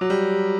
you